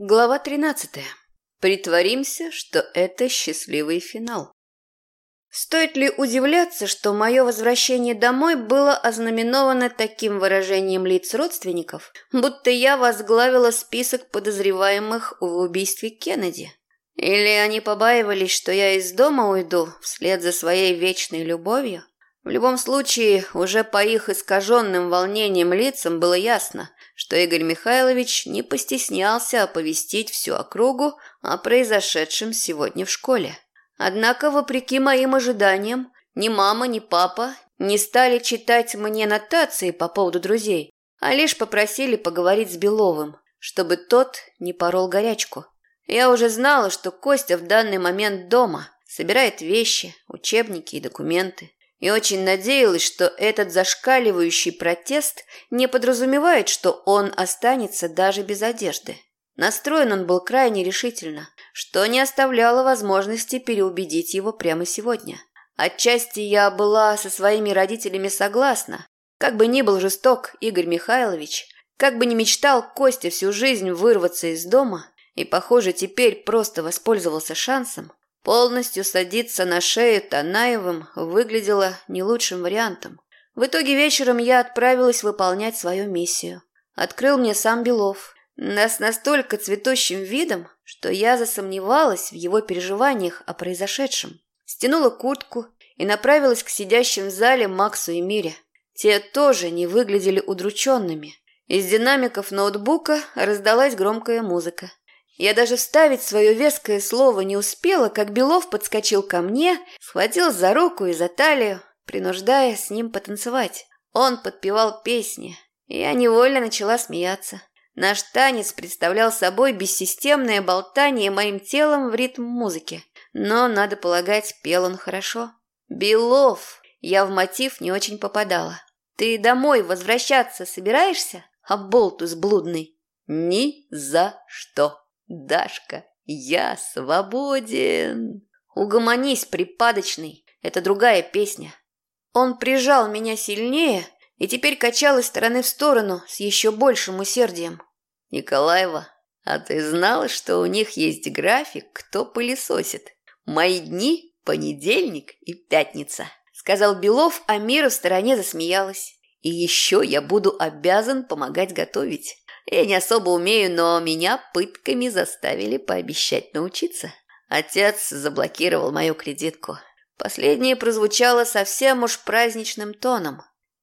Глава 13. Притворимся, что это счастливый финал. Стоит ли удивляться, что мое возвращение домой было ознаменовано таким выражением лиц родственников, будто я возглавила список подозреваемых в убийстве Кеннеди? Или они побаивались, что я из дома уйду вслед за своей вечной любовью? В любом случае, уже по их искаженным волнением лицам было ясно, что Игорь Михайлович не постеснялся оповестить всю округу о произошедшем сегодня в школе. Однако, вопреки моим ожиданиям, ни мама, ни папа не стали читать мне нотации по поводу друзей, а лишь попросили поговорить с Беловым, чтобы тот не порол горячку. Я уже знала, что Костя в данный момент дома, собирает вещи, учебники и документы и очень надеялась, что этот зашкаливающий протест не подразумевает, что он останется даже без одежды. Настроен он был крайне решительно, что не оставляло возможности переубедить его прямо сегодня. Отчасти я была со своими родителями согласна. Как бы ни был жесток Игорь Михайлович, как бы ни мечтал Костя всю жизнь вырваться из дома, и, похоже, теперь просто воспользовался шансом, Полностью садиться на шею Танаевым выглядело не лучшим вариантом. В итоге вечером я отправилась выполнять свою миссию. Открыл мне сам Белов. Нас настолько цветущим видом, что я засомневалась в его переживаниях о произошедшем. Стянула куртку и направилась к сидящим в зале Максу и Мире. Те тоже не выглядели удрученными. Из динамиков ноутбука раздалась громкая музыка. Я даже вставить свое веское слово не успела, как Белов подскочил ко мне, схватил за руку и за талию, принуждая с ним потанцевать. Он подпевал песни, и я невольно начала смеяться. Наш танец представлял собой бессистемное болтание моим телом в ритм музыки. Но, надо полагать, пел он хорошо. «Белов!» Я в мотив не очень попадала. «Ты домой возвращаться собираешься, оболтус блудный?» «Ни за что!» Дашка, я свободен. Угомонись, припадочный. Это другая песня. Он прижал меня сильнее и теперь качал из стороны в сторону с еще большим усердием. Николаева, а ты знала, что у них есть график, кто пылесосит? Мои дни – понедельник и пятница, сказал Белов, а Мира в стороне засмеялась. И еще я буду обязан помогать готовить. Я не особо умею, но меня пытками заставили пообещать научиться. Отец заблокировал мою кредитку. Последнее прозвучало совсем уж праздничным тоном.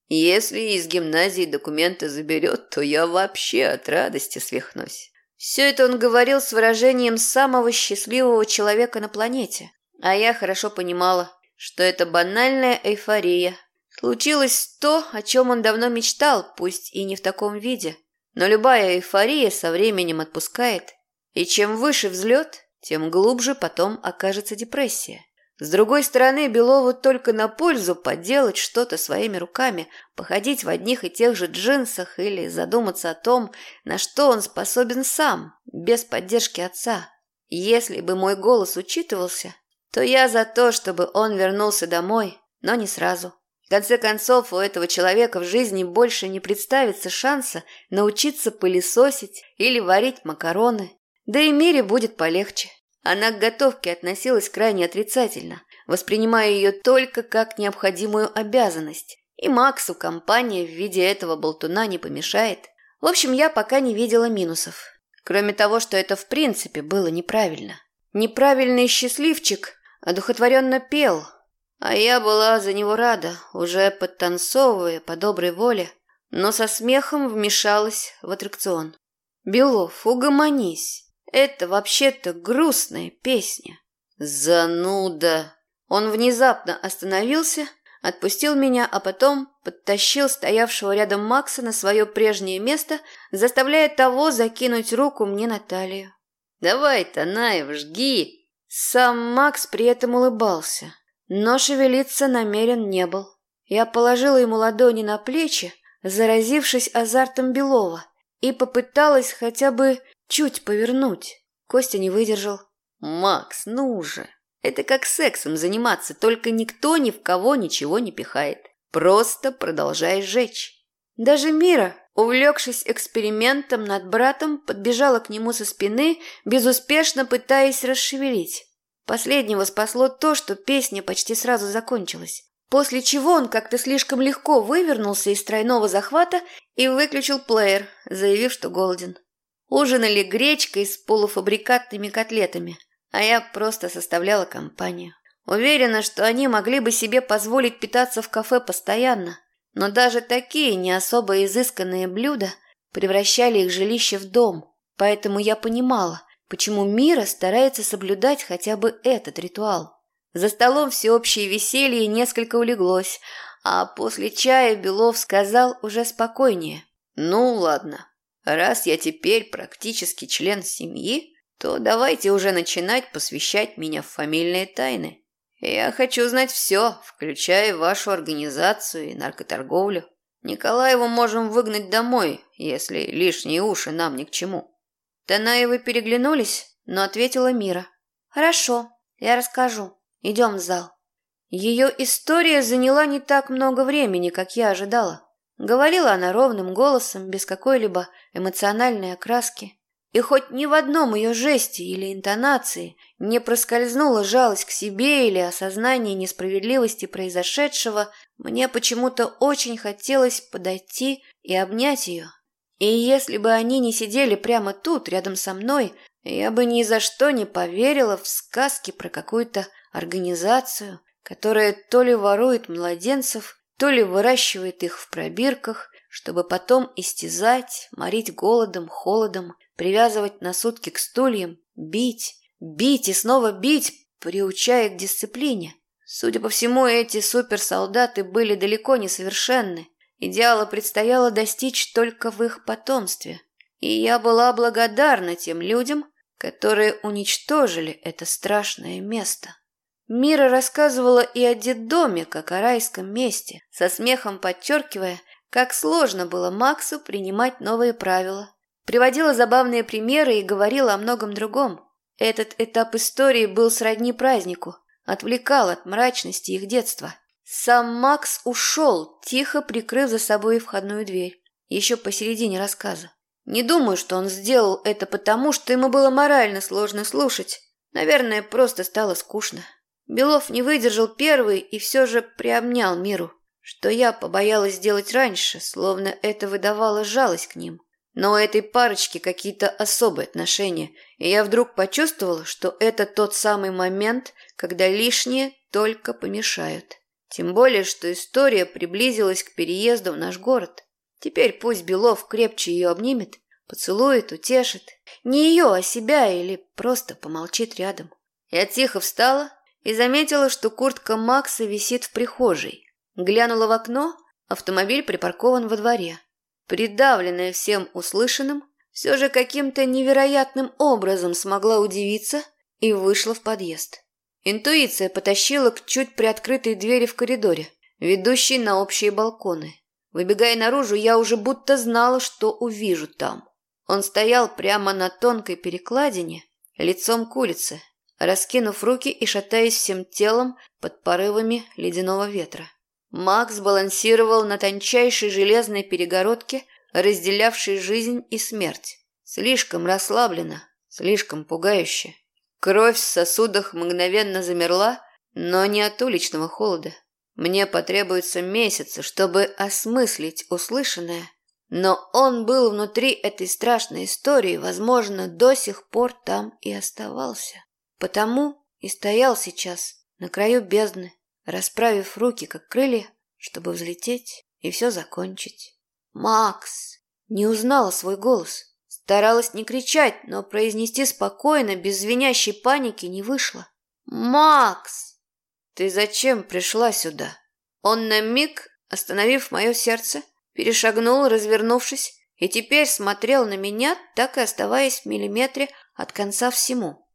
Если из гимназии документы заберет, то я вообще от радости свихнусь. Все это он говорил с выражением самого счастливого человека на планете. А я хорошо понимала, что это банальная эйфория. Случилось то, о чем он давно мечтал, пусть и не в таком виде – но любая эйфория со временем отпускает, и чем выше взлет, тем глубже потом окажется депрессия. С другой стороны, Белову только на пользу поделать что-то своими руками, походить в одних и тех же джинсах или задуматься о том, на что он способен сам, без поддержки отца. Если бы мой голос учитывался, то я за то, чтобы он вернулся домой, но не сразу. В конце концов, у этого человека в жизни больше не представится шанса научиться пылесосить или варить макароны. Да и Мире будет полегче. Она к готовке относилась крайне отрицательно, воспринимая ее только как необходимую обязанность. И Максу компания в виде этого болтуна не помешает. В общем, я пока не видела минусов. Кроме того, что это в принципе было неправильно. Неправильный счастливчик одухотворенно пел – а я была за него рада, уже подтанцовывая по доброй воле, но со смехом вмешалась в аттракцион. «Белов, угомонись. Это вообще-то грустная песня». «Зануда!» Он внезапно остановился, отпустил меня, а потом подтащил стоявшего рядом Макса на свое прежнее место, заставляя того закинуть руку мне на талию. «Давай, Танаев, жги!» Сам Макс при этом улыбался. Но шевелиться намерен не был. Я положила ему ладони на плечи, заразившись азартом Белова, и попыталась хотя бы чуть повернуть. Костя не выдержал. «Макс, ну же! Это как сексом заниматься, только никто ни в кого ничего не пихает. Просто продолжай жечь». Даже Мира, Увлекшись экспериментом над братом, подбежала к нему со спины, безуспешно пытаясь расшевелить. Последнего спасло то, что песня почти сразу закончилась. После чего он как-то слишком легко вывернулся из тройного захвата и выключил плеер, заявив, что голоден. Ужинали гречкой с полуфабрикатными котлетами, а я просто составляла компанию. Уверена, что они могли бы себе позволить питаться в кафе постоянно, но даже такие не особо изысканные блюда превращали их жилище в дом, поэтому я понимала, почему Мира старается соблюдать хотя бы этот ритуал. За столом всеобщее веселье несколько улеглось, а после чая Белов сказал уже спокойнее. «Ну, ладно, раз я теперь практически член семьи, то давайте уже начинать посвящать меня в фамильные тайны. Я хочу знать все, включая вашу организацию и наркоторговлю. Николаеву можем выгнать домой, если лишние уши нам ни к чему». Танаевы переглянулись, но ответила Мира. «Хорошо, я расскажу. Идем в зал». Ее история заняла не так много времени, как я ожидала. Говорила она ровным голосом, без какой-либо эмоциональной окраски. И хоть ни в одном ее жесте или интонации не проскользнула жалость к себе или осознание несправедливости произошедшего, мне почему-то очень хотелось подойти и обнять ее. И если бы они не сидели прямо тут, рядом со мной, я бы ни за что не поверила в сказки про какую-то организацию, которая то ли ворует младенцев, то ли выращивает их в пробирках, чтобы потом истязать, морить голодом, холодом привязывать на сутки к стульям, бить, бить и снова бить, приучая к дисциплине. Судя по всему, эти суперсолдаты были далеко не совершенны. Идеала предстояло достичь только в их потомстве. И я была благодарна тем людям, которые уничтожили это страшное место. Мира рассказывала и о детдоме, как о райском месте, со смехом подчеркивая, как сложно было Максу принимать новые правила, Приводила забавные примеры и говорила о многом другом. Этот этап истории был сродни празднику, отвлекал от мрачности их детства. Сам Макс ушел, тихо прикрыв за собой входную дверь, еще посередине рассказа. Не думаю, что он сделал это потому, что ему было морально сложно слушать. Наверное, просто стало скучно. Белов не выдержал первый и все же приобнял миру, что я побоялась сделать раньше, словно это выдавало жалость к ним. Но у этой парочки какие-то особые отношения, и я вдруг почувствовала, что это тот самый момент, когда лишние только помешают. Тем более, что история приблизилась к переезду в наш город. Теперь пусть Белов крепче ее обнимет, поцелует, утешит. Не ее, а себя или просто помолчит рядом. Я тихо встала и заметила, что куртка Макса висит в прихожей. Глянула в окно, автомобиль припаркован во дворе. Придавленная всем услышанным, все же каким-то невероятным образом смогла удивиться и вышла в подъезд. Интуиция потащила к чуть приоткрытой двери в коридоре, ведущей на общие балконы. Выбегая наружу, я уже будто знала, что увижу там. Он стоял прямо на тонкой перекладине, лицом к улице, раскинув руки и шатаясь всем телом под порывами ледяного ветра. Макс балансировал на тончайшей железной перегородке, разделявшей жизнь и смерть. Слишком расслабленно, слишком пугающе. Кровь в сосудах мгновенно замерла, но не от уличного холода. Мне потребуется месяцы, чтобы осмыслить услышанное, но он был внутри этой страшной истории, возможно, до сих пор там и оставался. Потому и стоял сейчас на краю бездны, расправив руки, как крылья, чтобы взлететь и все закончить. «Макс!» Не узнала свой голос. Старалась не кричать, но произнести спокойно, без звенящей паники, не вышло. «Макс! Ты зачем пришла сюда?» Он на миг, остановив мое сердце, перешагнул, развернувшись, и теперь смотрел на меня, так и оставаясь в миллиметре от конца всему.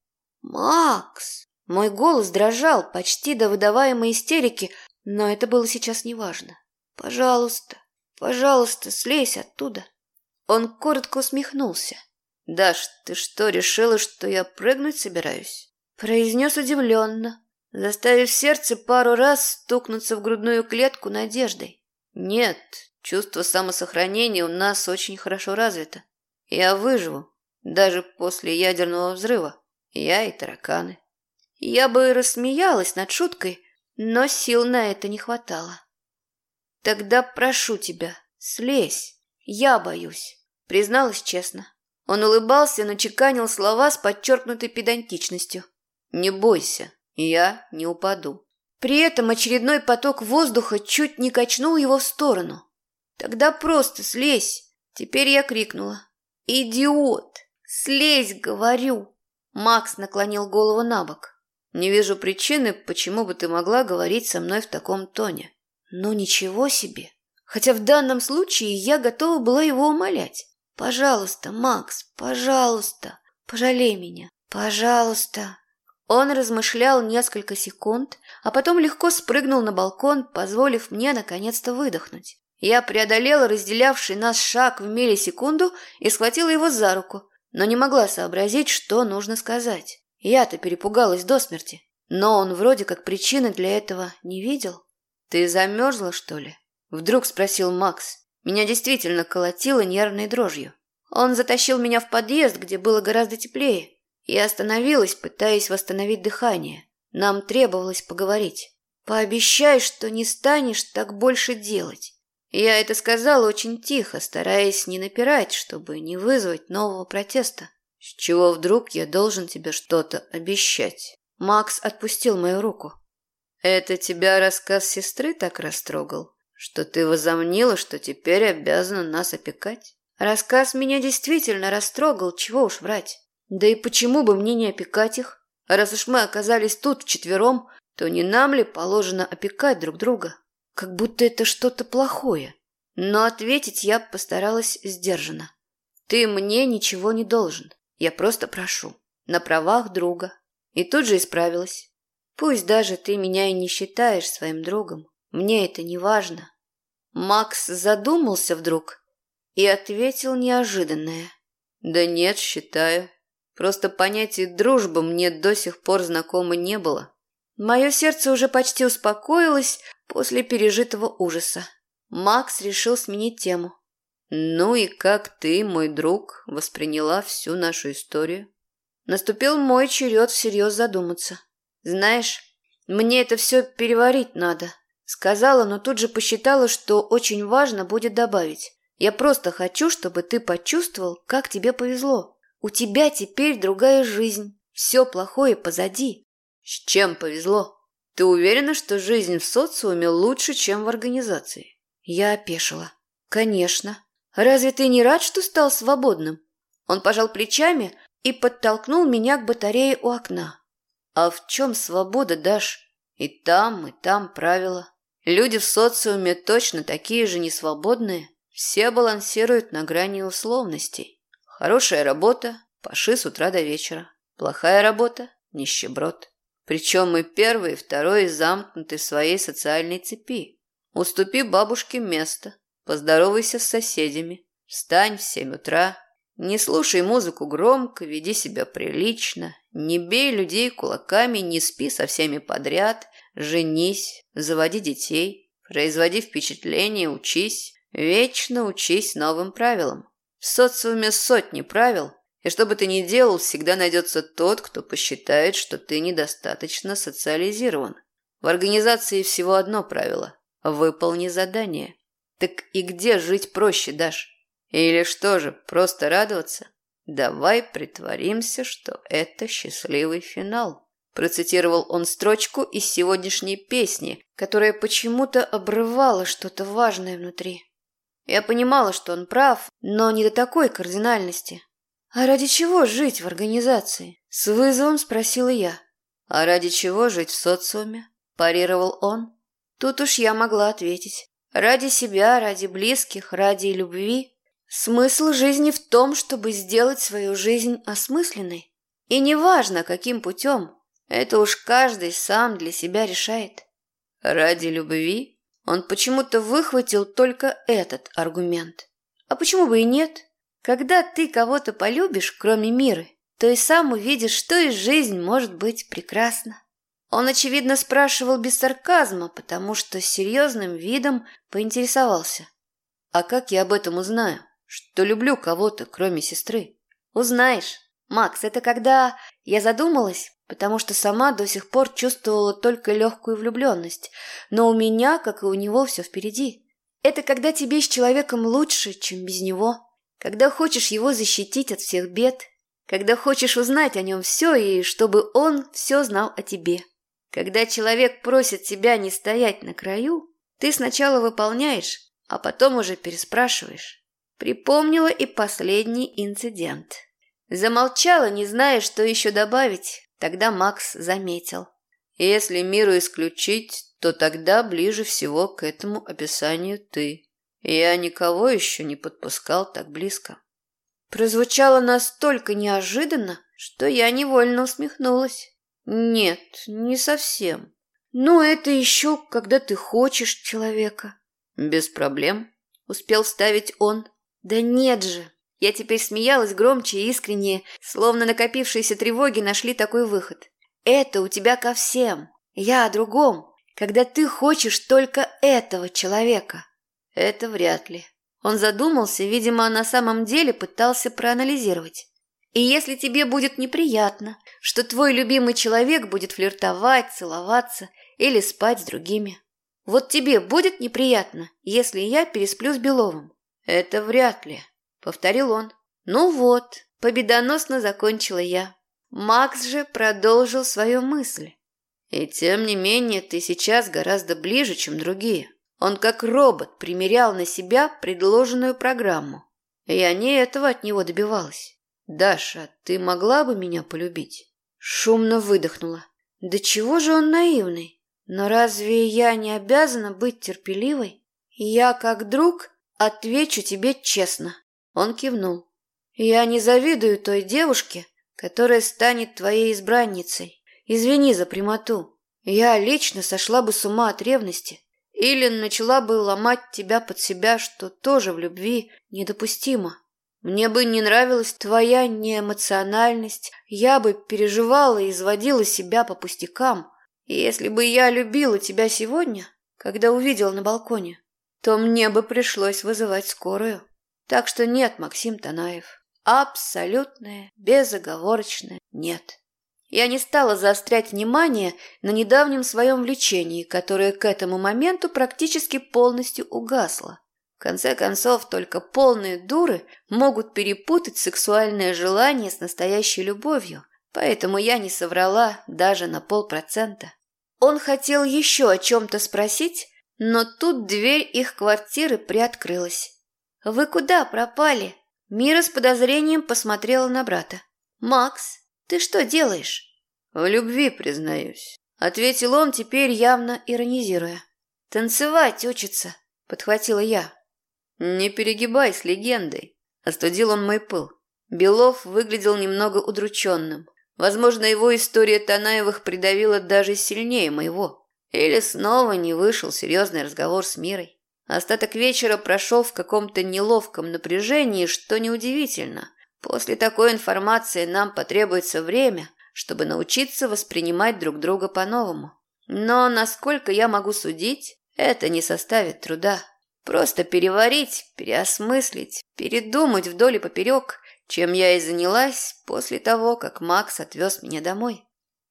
«Макс!» Мой голос дрожал почти до выдаваемой истерики, но это было сейчас неважно. «Пожалуйста, пожалуйста, слезь оттуда». Он коротко усмехнулся. «Даш, ты что, решила, что я прыгнуть собираюсь?» Произнес удивленно, заставив сердце пару раз стукнуться в грудную клетку надеждой. «Нет, Чувство самосохранения у нас очень хорошо развито. Я выживу, даже после ядерного взрыва. Я и тараканы. Я бы рассмеялась над шуткой, но сил на это не хватало. Тогда прошу тебя, слезь. Я боюсь, призналась честно. Он улыбался, но чеканил слова с подчеркнутой педантичностью. Не бойся, я не упаду. При этом очередной поток воздуха чуть не качнул его в сторону. Тогда просто слезь. Теперь я крикнула. «Идиот! Слезь, говорю!» Макс наклонил голову на бок. «Не вижу причины, почему бы ты могла говорить со мной в таком тоне». «Ну ничего себе! Хотя в данном случае я готова была его умолять. Пожалуйста, Макс, пожалуйста, пожалей меня, пожалуйста». Он размышлял несколько секунд, а потом легко спрыгнул на балкон, позволив мне наконец-то выдохнуть. Я преодолела разделявший нас шаг в миллисекунду и схватила его за руку, но не могла сообразить, что нужно сказать. Я-то перепугалась до смерти, но он вроде как причины для этого не видел. «Ты замерзла, что ли?» – вдруг спросил Макс. Меня действительно колотило нервной дрожью. Он затащил меня в подъезд, где было гораздо теплее. Я остановилась, пытаясь восстановить дыхание. Нам требовалось поговорить. «Пообещай, что не станешь так больше делать». Я это сказала очень тихо, стараясь не напирать, чтобы не вызвать нового протеста. С чего вдруг я должен тебе что-то обещать? Макс отпустил мою руку. Это тебя рассказ сестры так растрогал, что ты возомнила, что теперь обязана нас опекать? Рассказ меня действительно растрогал, чего уж врать. Да и почему бы мне не опекать их? Раз уж мы оказались тут вчетвером, то не нам ли положено опекать друг друга? как будто это что-то плохое. Но ответить я постаралась сдержанно. Ты мне ничего не должен. Я просто прошу. На правах друга. И тут же исправилась. Пусть даже ты меня и не считаешь своим другом. Мне это не важно. Макс задумался вдруг и ответил неожиданное. Да нет, считаю. Просто понятие дружбы мне до сих пор знакомо не было. Мое сердце уже почти успокоилось после пережитого ужаса. Макс решил сменить тему. «Ну и как ты, мой друг, восприняла всю нашу историю?» Наступил мой черед всерьез задуматься. «Знаешь, мне это все переварить надо», — сказала, но тут же посчитала, что очень важно будет добавить. «Я просто хочу, чтобы ты почувствовал, как тебе повезло. У тебя теперь другая жизнь. Все плохое позади. С чем повезло? Ты уверена, что жизнь в социуме лучше, чем в организации? Я опешила. Конечно. Разве ты не рад, что стал свободным? Он пожал плечами и подтолкнул меня к батарее у окна. А в чем свобода, Даш? И там, и там правила. Люди в социуме точно такие же несвободные. Все балансируют на грани условностей. Хорошая работа – паши с утра до вечера. Плохая работа – нищеброд. Причем и первый, и второй замкнуты в своей социальной цепи. Уступи бабушке место, поздоровайся с соседями, встань в семь утра, не слушай музыку громко, веди себя прилично, не бей людей кулаками, не спи со всеми подряд, женись, заводи детей, производи впечатление, учись, вечно учись новым правилам. В социуме сотни правил, и что бы ты ни делал, всегда найдется тот, кто посчитает, что ты недостаточно социализирован. В организации всего одно правило – выполни задание. Так и где жить проще, Даш? Или что же, просто радоваться? Давай притворимся, что это счастливый финал. Процитировал он строчку из сегодняшней песни, которая почему-то обрывала что-то важное внутри. Я понимала, что он прав, но не до такой кардинальности. «А ради чего жить в организации?» – с вызовом спросила я. «А ради чего жить в социуме?» – парировал он. Тут уж я могла ответить. «Ради себя, ради близких, ради любви. Смысл жизни в том, чтобы сделать свою жизнь осмысленной. И неважно, каким путем, это уж каждый сам для себя решает. Ради любви он почему-то выхватил только этот аргумент. А почему бы и нет?» Когда ты кого-то полюбишь, кроме Миры, то и сам увидишь, что и жизнь может быть прекрасна. Он, очевидно, спрашивал без сарказма, потому что серьезным видом поинтересовался. А как я об этом узнаю? Что люблю кого-то, кроме сестры? Узнаешь. Макс, это когда я задумалась, потому что сама до сих пор чувствовала только легкую влюбленность. Но у меня, как и у него, все впереди. Это когда тебе с человеком лучше, чем без него. Когда хочешь его защитить от всех бед. Когда хочешь узнать о нем все и чтобы он все знал о тебе. Когда человек просит тебя не стоять на краю, ты сначала выполняешь, а потом уже переспрашиваешь. Припомнила и последний инцидент. Замолчала, не зная, что еще добавить. Тогда Макс заметил. Если миру исключить, то тогда ближе всего к этому описанию ты. Я никого еще не подпускал так близко. Прозвучало настолько неожиданно, что я невольно усмехнулась. Нет, не совсем. Ну, это еще, когда ты хочешь человека. Без проблем, успел вставить он. Да нет же. Я теперь смеялась громче и искреннее, словно накопившиеся тревоги нашли такой выход. Это у тебя ко всем. Я о другом, когда ты хочешь только этого человека. Это вряд ли. Он задумался, видимо, на самом деле пытался проанализировать. И если тебе будет неприятно, что твой любимый человек будет флиртовать, целоваться или спать с другими, вот тебе будет неприятно, если я пересплю с Беловым? Это вряд ли, повторил он. Ну вот, победоносно закончила я. Макс же продолжил свою мысль. И тем не менее ты сейчас гораздо ближе, чем другие. Он как робот примерял на себя предложенную программу. Я не этого от него добивалась. Даша, ты могла бы меня полюбить? Шумно выдохнула. Да чего же он наивный? Но разве я не обязана быть терпеливой? Я, как друг, отвечу тебе честно. Он кивнул. Я не завидую той девушке, которая станет твоей избранницей. Извини за прямоту. Я лично сошла бы с ума от ревности или начала бы ломать тебя под себя, что тоже в любви недопустимо. Мне бы не нравилась твоя неэмоциональность, я бы переживала и изводила себя по пустякам. И если бы я любила тебя сегодня, когда увидела на балконе, то мне бы пришлось вызывать скорую. Так что нет, Максим Танаев. Абсолютное, безоговорочное нет. Я не стала заострять внимание на недавнем своем влечении, которое к этому моменту практически полностью угасло. В конце концов, только полные дуры могут перепутать сексуальное желание с настоящей любовью, поэтому я не соврала даже на полпроцента. Он хотел еще о чем-то спросить, но тут дверь их квартиры приоткрылась. «Вы куда пропали?» Мира с подозрением посмотрела на брата. «Макс, ты что делаешь?» «В любви, признаюсь», — ответил он, теперь явно иронизируя. «Танцевать учится», — подхватила я. «Не перегибай с легендой», — остудил он мой пыл. Белов выглядел немного удрученным. Возможно, его история Танаевых придавила даже сильнее моего. Или снова не вышел серьезный разговор с Мирой. Остаток вечера прошел в каком-то неловком напряжении, что неудивительно. После такой информации нам потребуется время, чтобы научиться воспринимать друг друга по-новому. Но, насколько я могу судить, это не составит труда. Просто переварить, переосмыслить, передумать вдоль и поперек, чем я и занялась после того, как Макс отвез меня домой.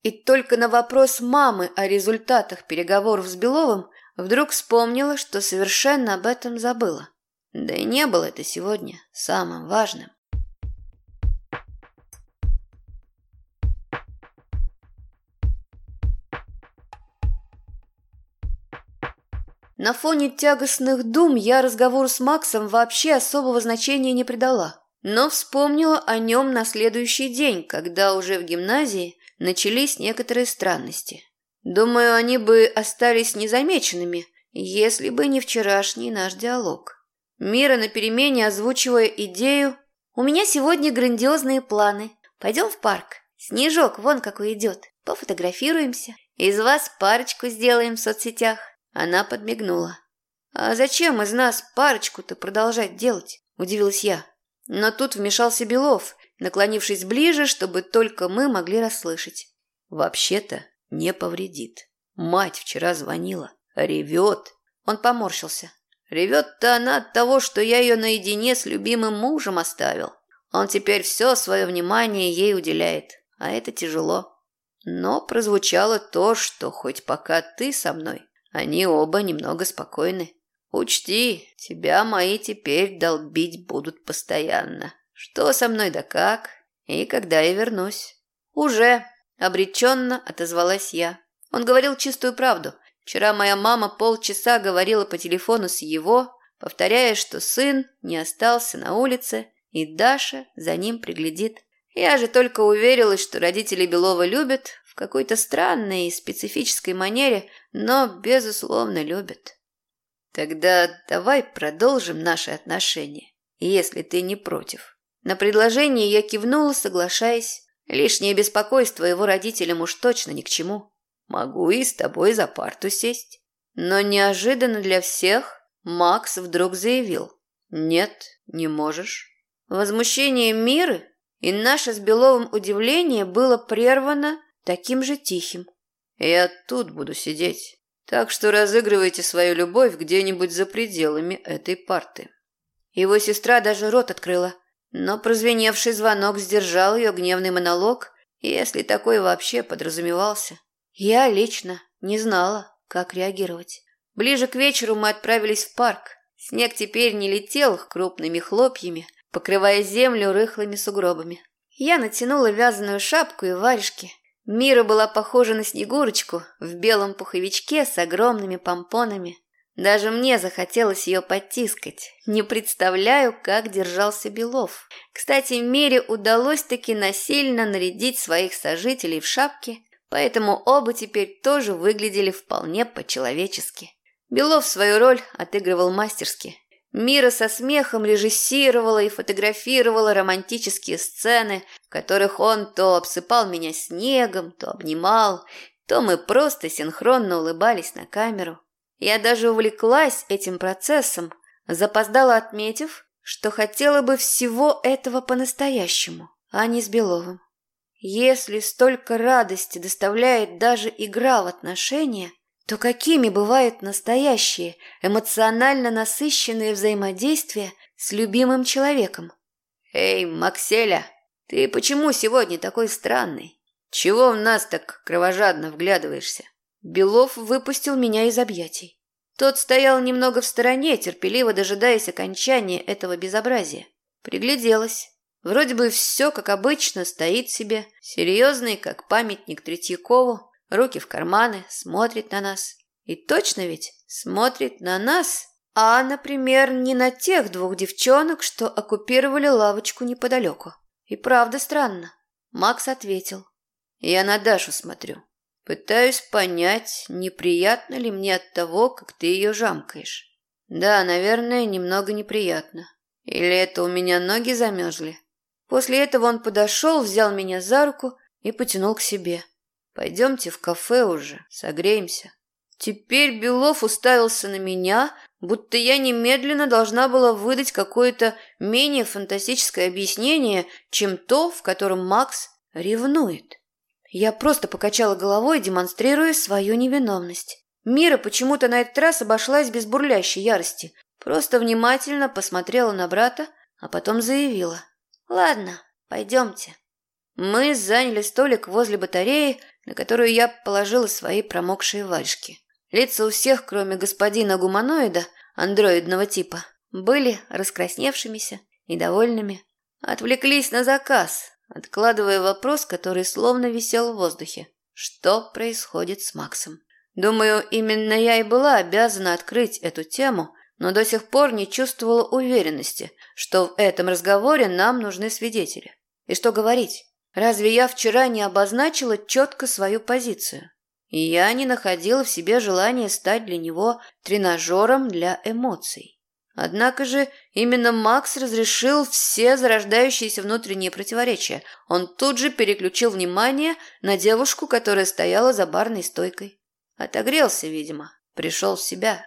И только на вопрос мамы о результатах переговоров с Беловым Вдруг вспомнила, что совершенно об этом забыла. Да и не было это сегодня самым важным. На фоне тягостных дум я разговору с Максом вообще особого значения не придала, но вспомнила о нем на следующий день, когда уже в гимназии начались некоторые странности. Думаю, они бы остались незамеченными, если бы не вчерашний наш диалог. Мира на перемене, озвучивая идею «У меня сегодня грандиозные планы. Пойдем в парк. Снежок вон какой идет. Пофотографируемся. Из вас парочку сделаем в соцсетях». Она подмигнула. «А зачем из нас парочку-то продолжать делать?» – удивилась я. Но тут вмешался Белов, наклонившись ближе, чтобы только мы могли расслышать. «Вообще-то не повредит. Мать вчера звонила. Ревет. Он поморщился. Ревет-то она от того, что я ее наедине с любимым мужем оставил. Он теперь все свое внимание ей уделяет, а это тяжело. Но прозвучало то, что хоть пока ты со мной, они оба немного спокойны. Учти, тебя мои теперь долбить будут постоянно. Что со мной да как, и когда я вернусь. Уже, обреченно отозвалась я. Он говорил чистую правду. Вчера моя мама полчаса говорила по телефону с его, повторяя, что сын не остался на улице, и Даша за ним приглядит. Я же только уверилась, что родители Белова любят в какой-то странной и специфической манере, но, безусловно, любят. Тогда давай продолжим наши отношения, если ты не против. На предложение я кивнула, соглашаясь. Лишнее беспокойство его родителям уж точно ни к чему. Могу и с тобой за парту сесть. Но неожиданно для всех Макс вдруг заявил. Нет, не можешь. Возмущение Миры и наше с Беловым удивление было прервано таким же тихим. Я тут буду сидеть. Так что разыгрывайте свою любовь где-нибудь за пределами этой парты. Его сестра даже рот открыла, но прозвеневший звонок сдержал ее гневный монолог, если такой вообще подразумевался. Я лично не знала, как реагировать. Ближе к вечеру мы отправились в парк. Снег теперь не летел крупными хлопьями, покрывая землю рыхлыми сугробами. Я натянула вязаную шапку и варежки. Мира была похожа на Снегурочку в белом пуховичке с огромными помпонами. Даже мне захотелось ее потискать. Не представляю, как держался Белов. Кстати, Мире удалось таки насильно нарядить своих сожителей в шапки, поэтому оба теперь тоже выглядели вполне по-человечески. Белов свою роль отыгрывал мастерски. Мира со смехом режиссировала и фотографировала романтические сцены, в которых он то обсыпал меня снегом, то обнимал, то мы просто синхронно улыбались на камеру. Я даже увлеклась этим процессом, запоздала отметив, что хотела бы всего этого по-настоящему, а не с Беловым. Если столько радости доставляет даже игра в отношения, то какими бывают настоящие, эмоционально насыщенные взаимодействия с любимым человеком? «Эй, Макселя, ты почему сегодня такой странный? Чего в нас так кровожадно вглядываешься?» Белов выпустил меня из объятий. Тот стоял немного в стороне, терпеливо дожидаясь окончания этого безобразия. Пригляделась. Вроде бы все, как обычно, стоит себе, серьезный, как памятник Третьякову, руки в карманы, смотрит на нас. И точно ведь смотрит на нас, а, например, не на тех двух девчонок, что оккупировали лавочку неподалеку. И правда странно. Макс ответил. Я на Дашу смотрю. Пытаюсь понять, неприятно ли мне от того, как ты ее жамкаешь. Да, наверное, немного неприятно. Или это у меня ноги замерзли? После этого он подошел, взял меня за руку и потянул к себе. Пойдемте в кафе уже, согреемся. Теперь Белов уставился на меня, будто я немедленно должна была выдать какое-то менее фантастическое объяснение, чем то, в котором Макс ревнует. Я просто покачала головой, демонстрируя свою невиновность. Мира почему-то на этот раз обошлась без бурлящей ярости, просто внимательно посмотрела на брата, а потом заявила. «Ладно, пойдемте». Мы заняли столик возле батареи, на которую я положила свои промокшие варежки. Лица у всех, кроме господина гуманоида, андроидного типа, были раскрасневшимися, недовольными. Отвлеклись на заказ, откладывая вопрос, который словно висел в воздухе. Что происходит с Максом? Думаю, именно я и была обязана открыть эту тему, но до сих пор не чувствовала уверенности, что в этом разговоре нам нужны свидетели. И что говорить? Разве я вчера не обозначила четко свою позицию? И я не находила в себе желания стать для него тренажером для эмоций. Однако же именно Макс разрешил все зарождающиеся внутренние противоречия. Он тут же переключил внимание на девушку, которая стояла за барной стойкой. Отогрелся, видимо, пришел в себя.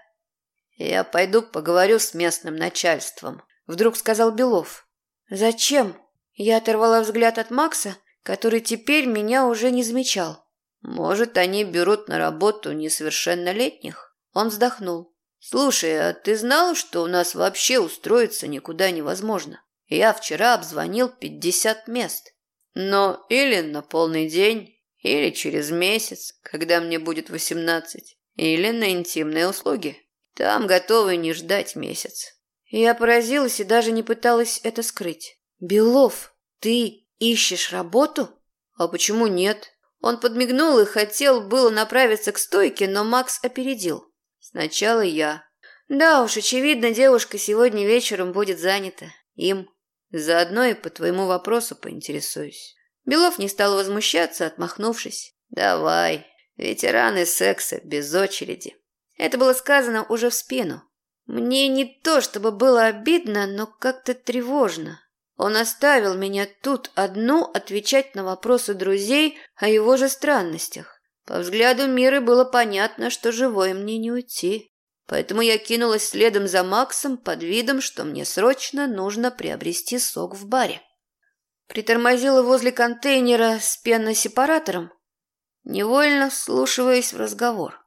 «Я пойду поговорю с местным начальством», — вдруг сказал Белов. «Зачем?» Я оторвала взгляд от Макса, который теперь меня уже не замечал. Может, они берут на работу несовершеннолетних? Он вздохнул. Слушай, а ты знал, что у нас вообще устроиться никуда невозможно? Я вчера обзвонил 50 мест. Но или на полный день, или через месяц, когда мне будет 18, или на интимные услуги. Там готовы не ждать месяц. Я поразилась и даже не пыталась это скрыть. Белов, ты ищешь работу? А почему нет? Он подмигнул и хотел было направиться к стойке, но Макс опередил. Сначала я. Да уж, очевидно, девушка сегодня вечером будет занята. Им. Заодно и по твоему вопросу поинтересуюсь. Белов не стал возмущаться, отмахнувшись. Давай, ветераны секса без очереди. Это было сказано уже в спину. Мне не то чтобы было обидно, но как-то тревожно. Он оставил меня тут одну отвечать на вопросы друзей о его же странностях. По взгляду Миры было понятно, что живой мне не уйти. Поэтому я кинулась следом за Максом под видом, что мне срочно нужно приобрести сок в баре. Притормозила возле контейнера с пеносепаратором, невольно вслушиваясь в разговор.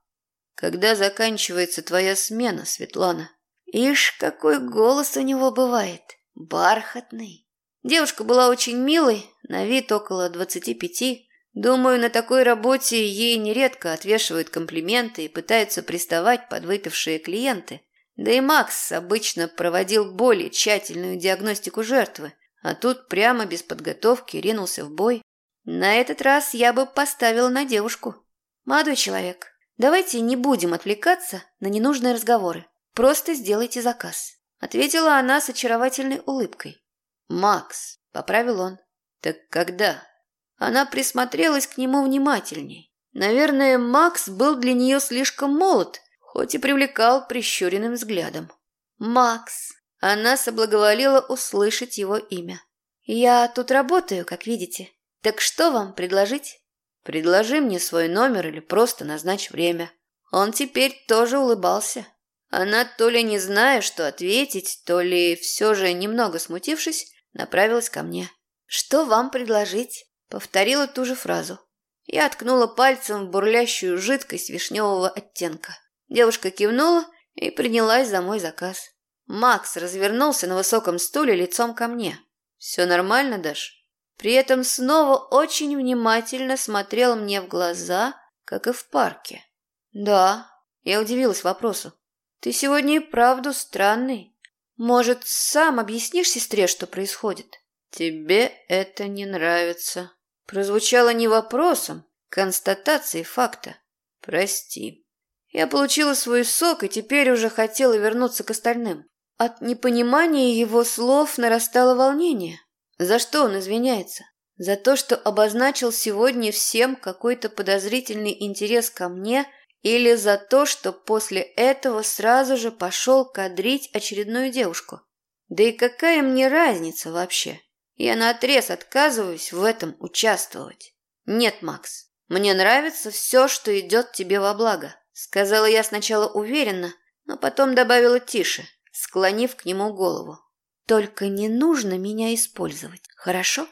Когда заканчивается твоя смена, Светлана? Ишь, какой голос у него бывает. Бархатный. Девушка была очень милой, на вид около двадцати пяти. Думаю, на такой работе ей нередко отвешивают комплименты и пытаются приставать подвыпившие клиенты. Да и Макс обычно проводил более тщательную диагностику жертвы, а тут прямо без подготовки ринулся в бой. На этот раз я бы поставил на девушку. Молодой человек, Давайте не будем отвлекаться на ненужные разговоры. Просто сделайте заказ. Ответила она с очаровательной улыбкой. Макс, поправил он. Так когда? Она присмотрелась к нему внимательней. Наверное, Макс был для нее слишком молод, хоть и привлекал прищуренным взглядом. Макс. Она соблаговолила услышать его имя. Я тут работаю, как видите. Так что вам предложить? Предложи мне свой номер или просто назначь время. Он теперь тоже улыбался. Она, то ли не зная, что ответить, то ли все же немного смутившись, направилась ко мне. «Что вам предложить?» Повторила ту же фразу. Я ткнула пальцем в бурлящую жидкость вишневого оттенка. Девушка кивнула и принялась за мой заказ. Макс развернулся на высоком стуле лицом ко мне. «Все нормально, Даш?» При этом снова очень внимательно смотрел мне в глаза, как и в парке. «Да», — я удивилась вопросу. «Ты сегодня и правду странный. Может, сам объяснишь сестре, что происходит?» «Тебе это не нравится». Прозвучало не вопросом, констатацией факта. «Прости». Я получила свой сок и теперь уже хотела вернуться к остальным. От непонимания его слов нарастало волнение. За что он извиняется? За то, что обозначил сегодня всем какой-то подозрительный интерес ко мне или за то, что после этого сразу же пошел кадрить очередную девушку? Да и какая мне разница вообще? Я наотрез отказываюсь в этом участвовать. Нет, Макс, мне нравится все, что идет тебе во благо. Сказала я сначала уверенно, но потом добавила тише, склонив к нему голову. Только не нужно меня использовать, хорошо?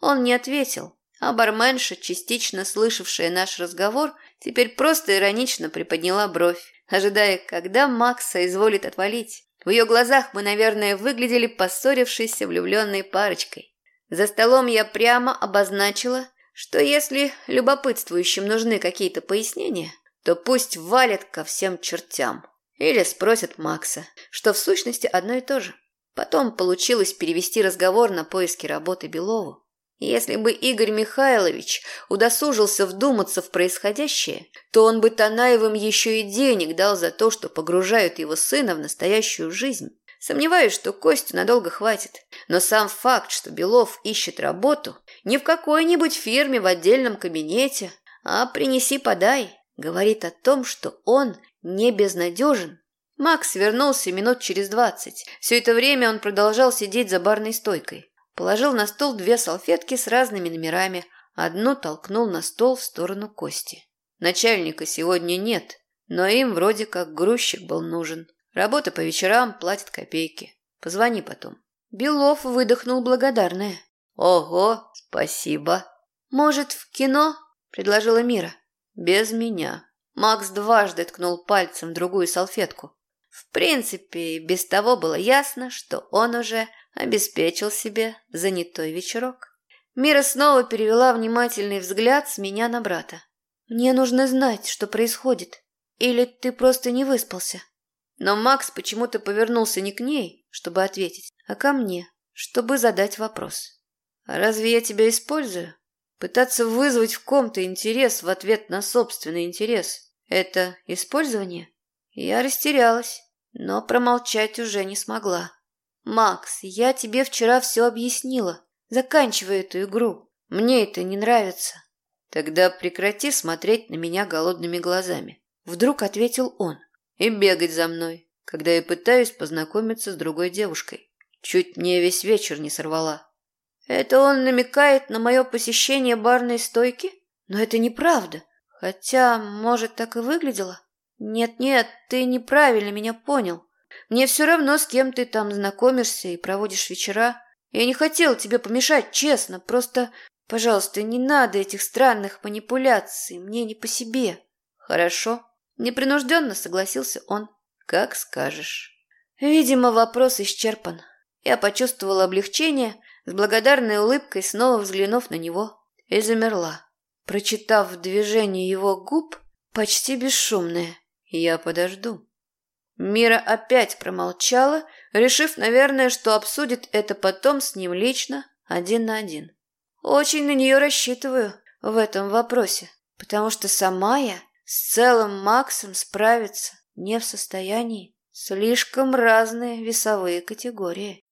Он не ответил, а барменша, частично слышавшая наш разговор, теперь просто иронично приподняла бровь, ожидая, когда Макса изволит отвалить. В ее глазах мы, наверное, выглядели поссорившейся влюбленной парочкой. За столом я прямо обозначила, что если любопытствующим нужны какие-то пояснения, то пусть валят ко всем чертям. Или спросят Макса, что в сущности одно и то же. Потом получилось перевести разговор на поиски работы Белову. Если бы Игорь Михайлович удосужился вдуматься в происходящее, то он бы Танаевым еще и денег дал за то, что погружают его сына в настоящую жизнь. Сомневаюсь, что Костю надолго хватит. Но сам факт, что Белов ищет работу, не в какой-нибудь фирме в отдельном кабинете, а «принеси-подай», говорит о том, что он не безнадежен Макс вернулся минут через двадцать. Все это время он продолжал сидеть за барной стойкой. Положил на стол две салфетки с разными номерами. Одну толкнул на стол в сторону Кости. Начальника сегодня нет, но им вроде как грузчик был нужен. Работа по вечерам платит копейки. Позвони потом. Белов выдохнул благодарное. Ого, спасибо. Может, в кино? предложила Мира. Без меня. Макс дважды ткнул пальцем в другую салфетку. В принципе, без того было ясно, что он уже обеспечил себе занятой вечерок. Мира снова перевела внимательный взгляд с меня на брата. «Мне нужно знать, что происходит. Или ты просто не выспался?» Но Макс почему-то повернулся не к ней, чтобы ответить, а ко мне, чтобы задать вопрос. «А разве я тебя использую? Пытаться вызвать в ком-то интерес в ответ на собственный интерес – это использование?» Я растерялась, но промолчать уже не смогла. «Макс, я тебе вчера все объяснила. Заканчивай эту игру. Мне это не нравится». «Тогда прекрати смотреть на меня голодными глазами», – вдруг ответил он и бегать за мной, когда я пытаюсь познакомиться с другой девушкой. Чуть мне весь вечер не сорвала. Это он намекает на мое посещение барной стойки? Но это неправда. Хотя, может, так и выглядело. Нет-нет, ты неправильно меня понял. Мне все равно, с кем ты там знакомишься и проводишь вечера. Я не хотел тебе помешать, честно. Просто, пожалуйста, не надо этих странных манипуляций. Мне не по себе. Хорошо, Непринужденно согласился он. Как скажешь. Видимо, вопрос исчерпан. Я почувствовала облегчение, с благодарной улыбкой снова взглянув на него, и замерла, прочитав движение его губ почти бесшумное. Я подожду. Мира опять промолчала, решив, наверное, что обсудит это потом с ним лично, один на один. Очень на нее рассчитываю в этом вопросе, потому что сама я с целым Максом справиться не в состоянии. Слишком разные весовые категории.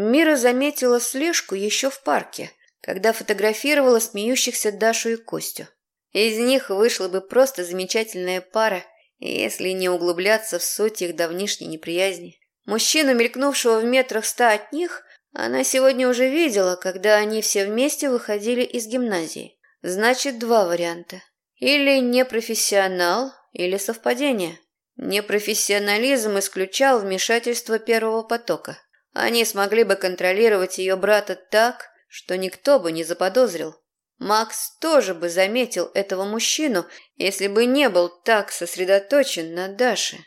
Мира заметила слежку еще в парке, когда фотографировала смеющихся Дашу и Костю. Из них вышла бы просто замечательная пара, если не углубляться в суть их давнишней неприязни. Мужчину, мелькнувшего в метрах ста от них, она сегодня уже видела, когда они все вместе выходили из гимназии. Значит, два варианта. Или непрофессионал, или совпадение. Непрофессионализм исключал вмешательство первого потока. Они смогли бы контролировать ее брата так, что никто бы не заподозрил. Макс тоже бы заметил этого мужчину, если бы не был так сосредоточен на Даше.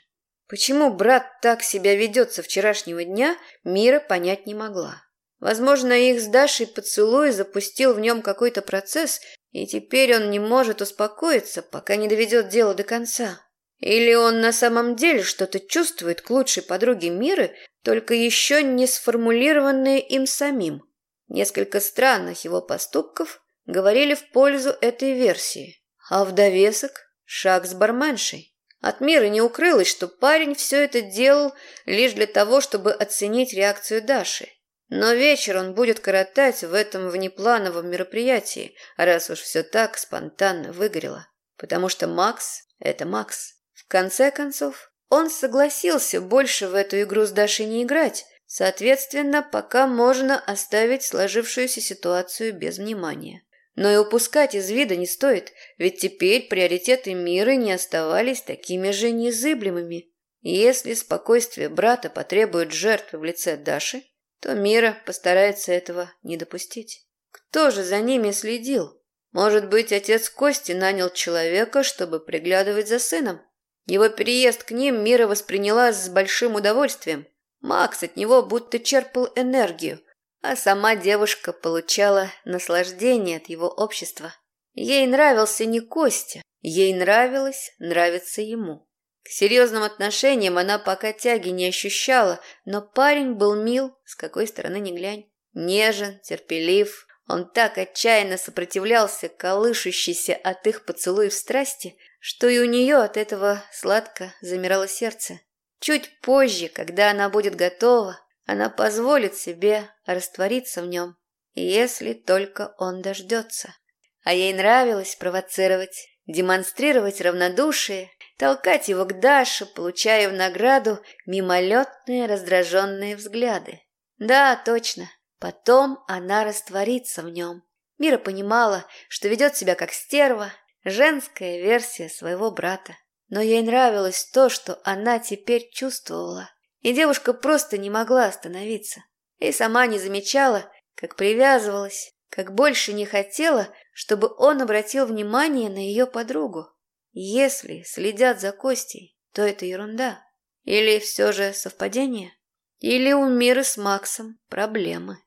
Почему брат так себя ведет со вчерашнего дня, Мира понять не могла. Возможно, их с Дашей поцелуй запустил в нем какой-то процесс, и теперь он не может успокоиться, пока не доведет дело до конца. Или он на самом деле что-то чувствует к лучшей подруге Миры, только еще не сформулированное им самим. Несколько странных его поступков говорили в пользу этой версии. А в довесок – шаг с барменшей. От мира не укрылось, что парень все это делал лишь для того, чтобы оценить реакцию Даши. Но вечер он будет коротать в этом внеплановом мероприятии, раз уж все так спонтанно выгорело. Потому что Макс – это Макс. Конце концов, он согласился больше в эту игру с Дашей не играть, соответственно, пока можно оставить сложившуюся ситуацию без внимания. Но и упускать из вида не стоит, ведь теперь приоритеты мира не оставались такими же незыблемыми. Если спокойствие брата потребует жертвы в лице Даши, то Мира постарается этого не допустить. Кто же за ними следил? Может быть, отец Кости нанял человека, чтобы приглядывать за сыном? Его переезд к ним Мира восприняла с большим удовольствием. Макс от него будто черпал энергию – а сама девушка получала наслаждение от его общества. Ей нравился не Костя, ей нравилось нравиться ему. К серьезным отношениям она пока тяги не ощущала, но парень был мил, с какой стороны ни глянь. Нежен, терпелив, он так отчаянно сопротивлялся колышущейся от их поцелуев страсти, что и у нее от этого сладко замирало сердце. Чуть позже, когда она будет готова, она позволит себе раствориться в нем, если только он дождется. А ей нравилось провоцировать, демонстрировать равнодушие, толкать его к Даше, получая в награду мимолетные раздраженные взгляды. Да, точно, потом она растворится в нем. Мира понимала, что ведет себя как стерва, женская версия своего брата. Но ей нравилось то, что она теперь чувствовала. И девушка просто не могла остановиться. И сама не замечала, как привязывалась, как больше не хотела, чтобы он обратил внимание на ее подругу. Если следят за Костей, то это ерунда. Или все же совпадение? Или у Миры с Максом проблемы?